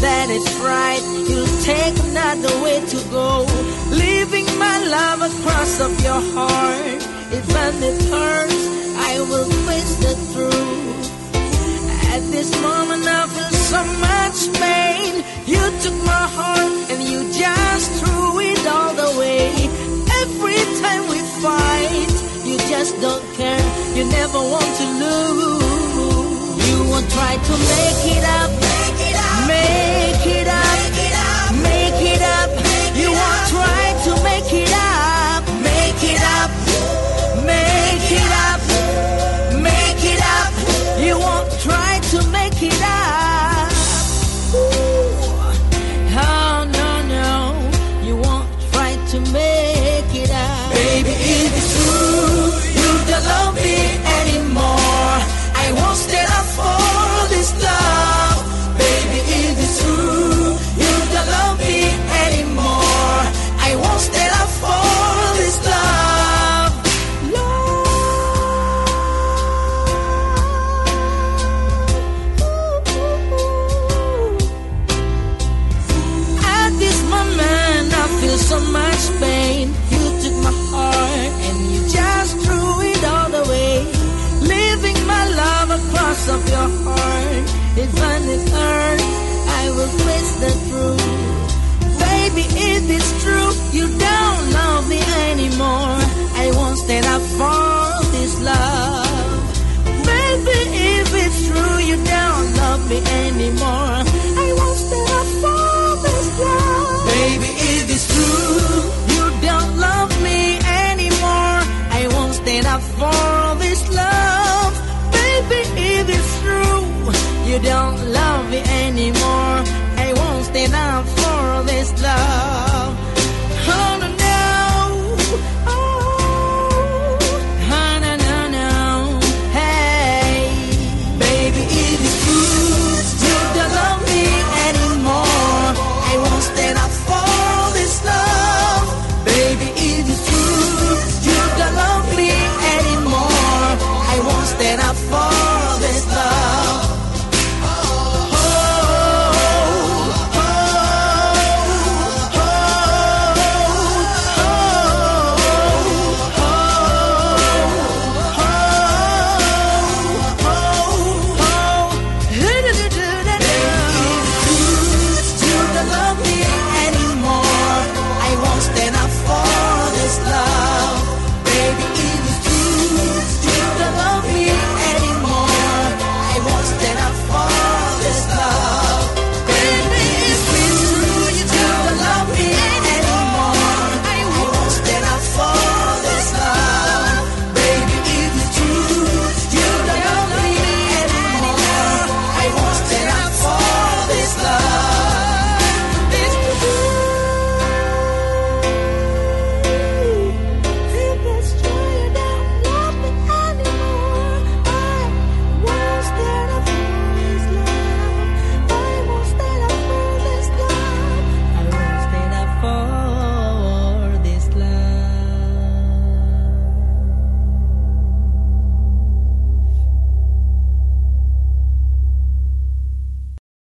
that it's right, you'll take another way to go. Leaving my love across of your heart. Even it hurts, I will face the truth. At this moment, I feel so much pain. You took my heart and you just threw it all away. Every time we fight, you just don't You took my heart and you just threw it all away, leaving my love across of your heart. It hurt, for this love. Baby, if it's true, you don't love